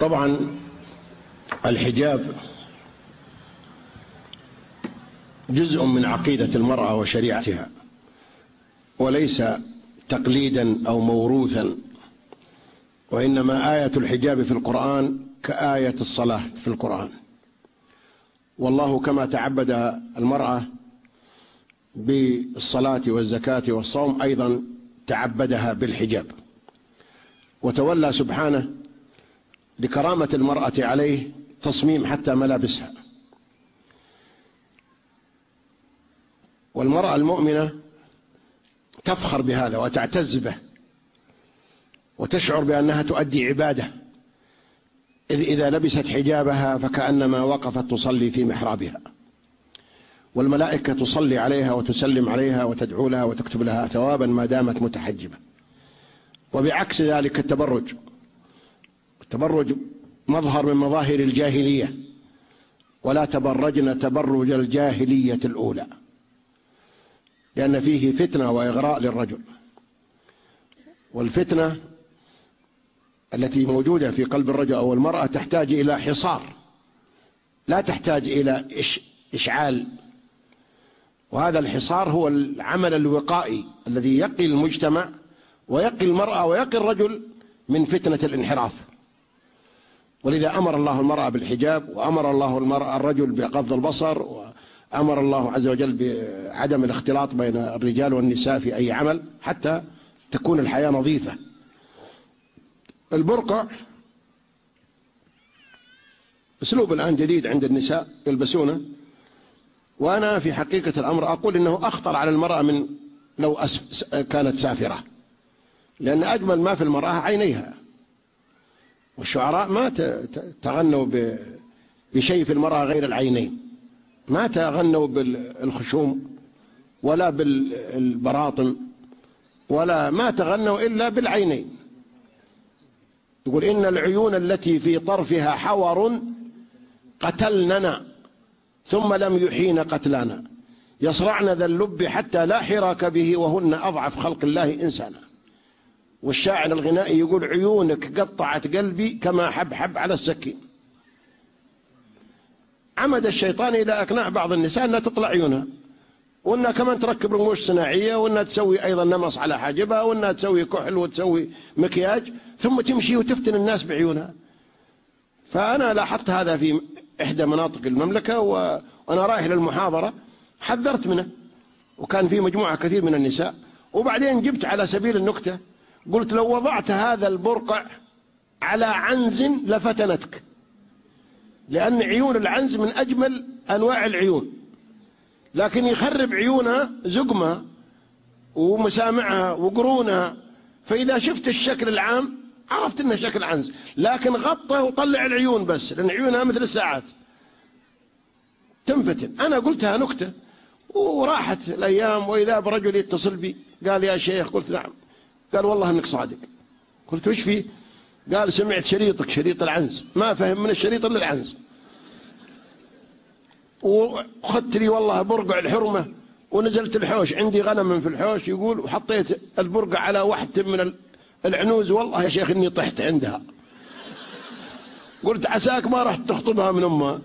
طبعا الحجاب جزء من عقيدة المرأة وشريعتها وليس تقليدا أو موروثا وإنما آية الحجاب في القرآن كآية الصلاة في القرآن. والله كما تعبد المرأة بالصلاة والزكاة والصوم أيضا تعبدها بالحجاب. وتولى سبحانه لكرامة المرأة عليه تصميم حتى ملابسها. والمرأة المؤمنة تفخر بهذا وتعتز به وتشعر بأنها تؤدي عبادة. إذ إذا لبست حجابها فكأنما وقفت تصلي في محرابها. والملائكة تصلي عليها وتسلم عليها وتدعو لها وتكتب لها ثوابا ما دامت متحجبة. وبعكس ذلك التبرج. التبرج مظهر من مظاهر الجاهلية. ولا تبرجن تبرج الجاهلية الأولى. لأن فيه فتنة وإغراء للرجل. والفتنة التي موجودة في قلب الرجل أو المرأة تحتاج إلى حصار. لا تحتاج إلى إشعال. وهذا الحصار هو العمل الوقائي الذي يقي المجتمع ويقي المرأة ويقي الرجل من فتنة الانحراف. ولذا أمر الله المرأة بالحجاب وأمر الله المرأة الرجل بغض البصر وأمر الله عز وجل بعدم الاختلاط بين الرجال والنساء في أي عمل حتى تكون الحياة نظيفة. البرقع أسلوب الآن جديد عند النساء يلبسونه وأنا في حقيقة الأمر أقول إنه أخطر على المرأة من لو كانت سافرة لأن أجمل ما في المرأة عينيها. والشعراء ما تغنوا بشيء في المرأة غير العينين. ما تغنوا بالخشوم ولا بالبراطم ولا ما تغنوا إلا بالعينين. يقول إن العيون التي في طرفها حور قتلننا ثم لم يحين قتلانا. يصرعن ذا اللب حتى لا حراك به وهن أضعف خلق الله إنسانا. والشاعر الغنائي يقول عيونك قطعت قلبي كما حبحب على السكين عمد الشيطان إلى أقناع بعض النساء أنها تطلع عيونها وأنها كمان تركب رموش صناعية وأنها تسوي أيضا نمص على حاجبها وأنها تسوي كحل وتسوي مكياج ثم تمشي وتفتن الناس بعيونها. فأنا لاحظت هذا في إحدى مناطق المملكة وأنا رايح للمحاضرة حذرت منه وكان في مجموعة كثير من النساء وبعدين جبت على سبيل النكتة قلت لو وضعت هذا البرقع على عنز لفتنتك. لأن عيون العنز من أجمل أنواع العيون. لكن يخرب عيونها زقمة ومسامعها وقرونها. فإذا شفت الشكل العام عرفت إنه شكل عنز. لكن غطه وطلع العيون بس لأن عيونها مثل الساعات. تنفتن. أنا قلتها نكتة وراحت الأيام وإذا برجل يتصل بي قال يا شيخ قلت نعم. قال والله إنك صادق. قلت وش فيه قال سمعت شريطك شريط العنز. ما فهم من الشريط إلا العنز. وخدت لي والله برقع الحرمة ونزلت الحوش. عندي غنم في الحوش يقول وحطيت البرقع على واحدة من العنوز. والله يا شيخ إني طحت عندها. قلت عساك ما رحت تخطبها من أمها.